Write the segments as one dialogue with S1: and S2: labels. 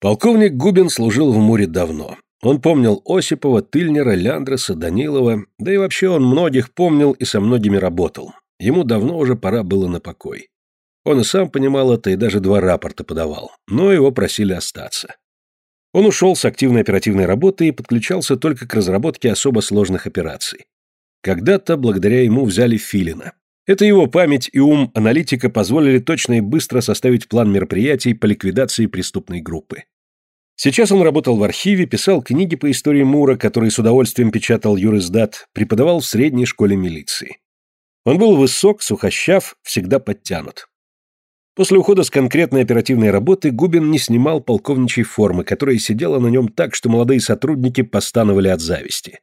S1: Полковник Губин служил в Муре давно. Он помнил Осипова, Тыльнера, Ляндреса, Данилова, да и вообще он многих помнил и со многими работал. Ему давно уже пора было на покой. Он и сам понимал это и даже два рапорта подавал, но его просили остаться. Он ушел с активной оперативной работы и подключался только к разработке особо сложных операций. Когда-то благодаря ему взяли Филина. Это его память и ум аналитика позволили точно и быстро составить план мероприятий по ликвидации преступной группы. Сейчас он работал в архиве, писал книги по истории Мура, которые с удовольствием печатал юриздат, преподавал в средней школе милиции. Он был высок, сухощав, всегда подтянут. После ухода с конкретной оперативной работы Губин не снимал полковничьей формы, которая сидела на нем так, что молодые сотрудники постановали от зависти.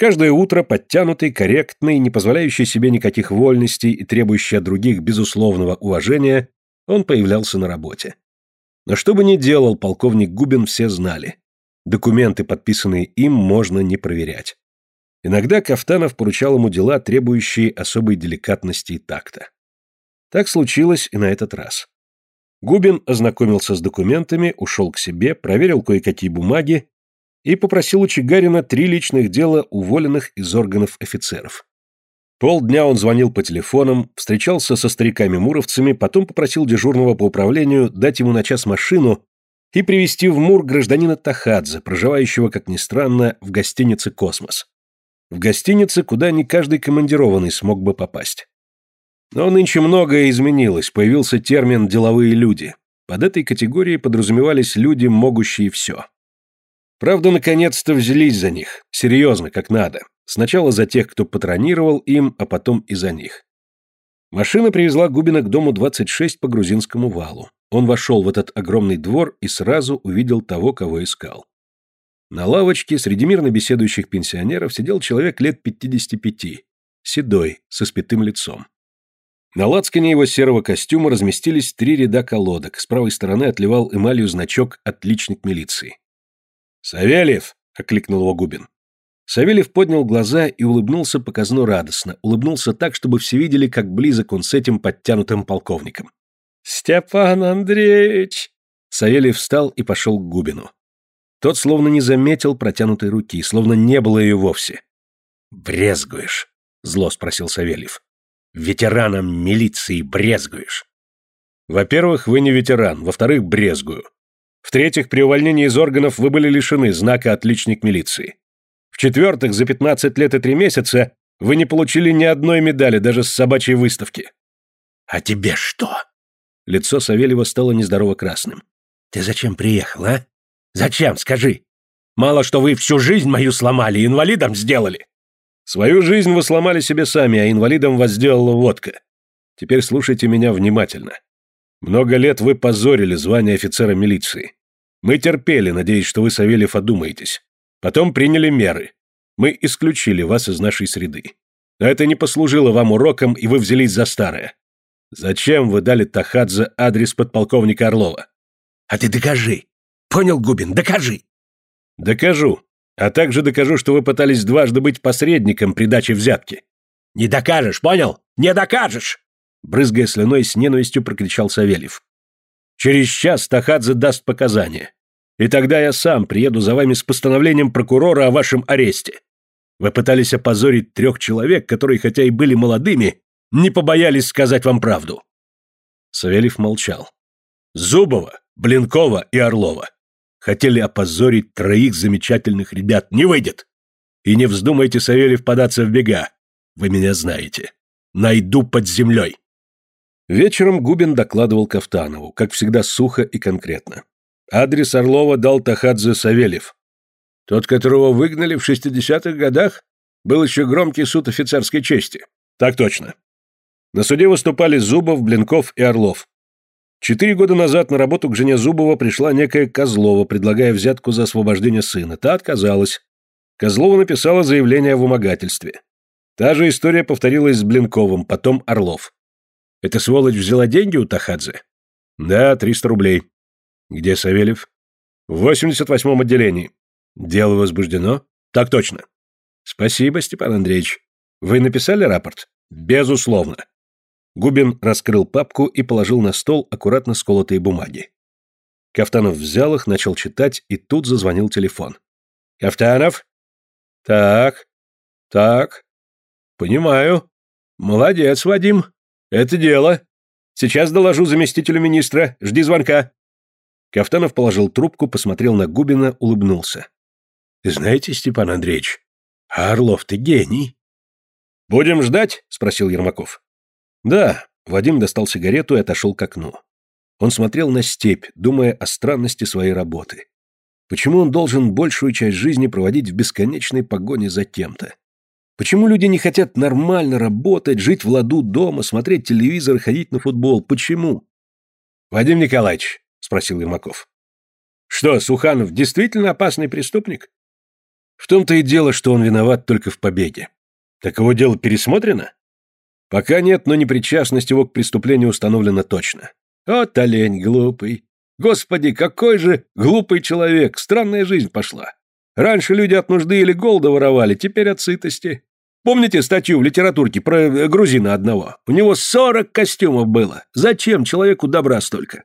S1: Каждое утро подтянутый, корректный, не позволяющий себе никаких вольностей и требующий от других безусловного уважения, он появлялся на работе. Но что бы ни делал полковник Губин, все знали. Документы, подписанные им, можно не проверять. Иногда Кафтанов поручал ему дела, требующие особой деликатности и такта. Так случилось и на этот раз. Губин ознакомился с документами, ушел к себе, проверил кое-какие бумаги и попросил у Чигарина три личных дела уволенных из органов офицеров. Полдня он звонил по телефонам, встречался со стариками-муровцами, потом попросил дежурного по управлению дать ему на час машину и привезти в Мур гражданина Тахадзе, проживающего, как ни странно, в гостинице «Космос». В гостинице, куда не каждый командированный смог бы попасть. Но нынче многое изменилось, появился термин «деловые люди». Под этой категорией подразумевались люди, могущие все. Правда, наконец-то взялись за них, серьезно, как надо. Сначала за тех, кто патронировал им, а потом и за них. Машина привезла Губина к дому 26 по грузинскому валу. Он вошел в этот огромный двор и сразу увидел того, кого искал. На лавочке среди мирно беседующих пенсионеров сидел человек лет 55, седой, со спитым лицом. На лацкане его серого костюма разместились три ряда колодок, с правой стороны отливал эмалью значок «Отличник милиции». «Савельев!» — окликнул его Губин. Савельев поднял глаза и улыбнулся показно радостно, улыбнулся так, чтобы все видели, как близок он с этим подтянутым полковником. «Степан Андреевич!» Савельев встал и пошел к Губину. Тот словно не заметил протянутой руки, словно не было ее вовсе. «Брезгуешь?» — зло спросил Савельев ветераном милиции брезгуешь? Во-первых, вы не ветеран, во-вторых, брезгую. В-третьих, при увольнении из органов вы были лишены знака «отличник милиции». В-четвертых, за 15 лет и 3 месяца вы не получили ни одной медали, даже с собачьей выставки. А тебе что? Лицо Савельева стало нездорово красным. Ты зачем приехал, а? Зачем, скажи? Мало что вы всю жизнь мою сломали, инвалидом сделали. Свою жизнь вы сломали себе сами, а инвалидом вас сделала водка. Теперь слушайте меня внимательно. Много лет вы позорили звание офицера милиции. Мы терпели, надеясь, что вы, Савельев, одумаетесь. Потом приняли меры. Мы исключили вас из нашей среды. Но это не послужило вам уроком, и вы взялись за старое. Зачем вы дали Тахадзе адрес подполковника Орлова? А ты докажи. Понял, Губин, докажи. Докажу. А также докажу, что вы пытались дважды быть посредником при даче взятки. Не докажешь, понял? Не докажешь! Брызгая слюной, с ненавистью прокричал Савельев. Через час Тахадзе даст показания. И тогда я сам приеду за вами с постановлением прокурора о вашем аресте. Вы пытались опозорить трех человек, которые, хотя и были молодыми, не побоялись сказать вам правду. Савельев молчал. Зубова, Блинкова и Орлова. Хотели опозорить троих замечательных ребят. Не выйдет. И не вздумайте, Савельев, податься в бега. Вы меня знаете. Найду под землей. Вечером Губин докладывал Кафтанову, как всегда сухо и конкретно. Адрес Орлова дал Тахадзе Савельев. Тот, которого выгнали в 60-х годах, был еще громкий суд офицерской чести. Так точно. На суде выступали Зубов, Блинков и Орлов. Четыре года назад на работу к жене Зубова пришла некая Козлова, предлагая взятку за освобождение сына. Та отказалась. Козлова написала заявление о вымогательстве. Та же история повторилась с Блинковым, потом Орлов. Эта сволочь взяла деньги у Тахадзе? Да, 300 рублей. Где Савельев? В 88-м отделении. Дело возбуждено? Так точно. Спасибо, Степан Андреевич. Вы написали рапорт? Безусловно. Губин раскрыл папку и положил на стол аккуратно сколотые бумаги. Кафтанов взял их, начал читать, и тут зазвонил телефон. «Кафтанов?» «Так, так. Понимаю. Молодец, Вадим. Это дело. Сейчас доложу заместителю министра. Жди звонка». Кафтанов положил трубку, посмотрел на Губина, улыбнулся. «Знаете, Степан Андреевич, Орлов, ты гений». «Будем ждать?» — спросил Ермаков. «Да». Вадим достал сигарету и отошел к окну. Он смотрел на степь, думая о странности своей работы. Почему он должен большую часть жизни проводить в бесконечной погоне за кем-то? Почему люди не хотят нормально работать, жить в ладу дома, смотреть телевизор ходить на футбол? Почему? Вадим Николаевич, спросил Ермаков. Что, Суханов действительно опасный преступник? В том-то и дело, что он виноват только в побеге. Так его дело пересмотрено? Пока нет, но непричастность его к преступлению установлена точно. Вот олень глупый. Господи, какой же глупый человек, странная жизнь пошла. Раньше люди от нужды или голода воровали, теперь от сытости. Помните статью в литературке про э, грузина одного? У него сорок костюмов было. Зачем человеку добра столько?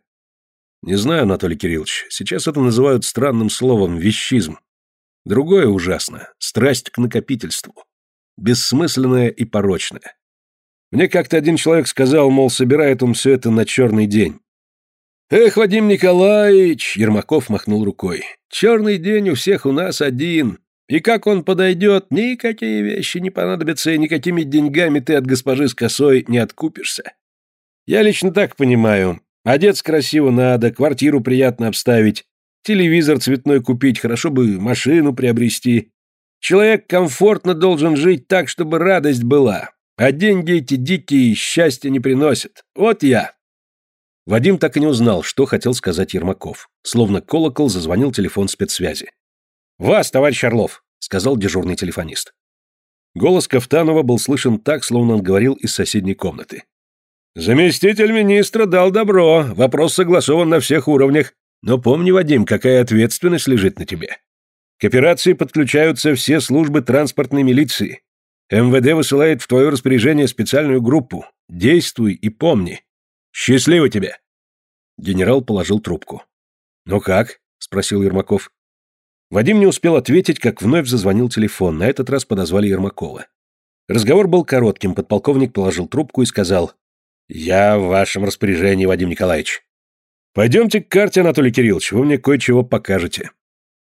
S1: Не знаю, Анатолий Кириллович. Сейчас это называют странным словом «вещизм». Другое ужасно – страсть к накопительству. Бессмысленное и порочное. Мне как-то один человек сказал, мол, собирает он все это на черный день. «Эх, Вадим Николаевич!» – Ермаков махнул рукой. «Черный день у всех у нас один. И как он подойдет, никакие вещи не понадобятся, и никакими деньгами ты от госпожи с косой не откупишься. Я лично так понимаю. Одеться красиво надо, квартиру приятно обставить, телевизор цветной купить, хорошо бы машину приобрести. Человек комфортно должен жить так, чтобы радость была. А деньги эти дикие счастья не приносят. Вот я. Вадим так и не узнал, что хотел сказать Ермаков. Словно колокол зазвонил телефон спецсвязи. «Вас, товарищ Орлов», — сказал дежурный телефонист. Голос Кафтанова был слышен так, словно он говорил из соседней комнаты. «Заместитель министра дал добро, вопрос согласован на всех уровнях, но помни, Вадим, какая ответственность лежит на тебе. К операции подключаются все службы транспортной милиции. МВД высылает в твое распоряжение специальную группу. Действуй и помни. Счастливо тебе!» Генерал положил трубку. «Ну как?» — спросил Ермаков. Вадим не успел ответить, как вновь зазвонил телефон, на этот раз подозвали Ермакова. Разговор был коротким, подполковник положил трубку и сказал «Я в вашем распоряжении, Вадим Николаевич». «Пойдемте к карте, Анатолий Кириллович, вы мне кое-чего покажете».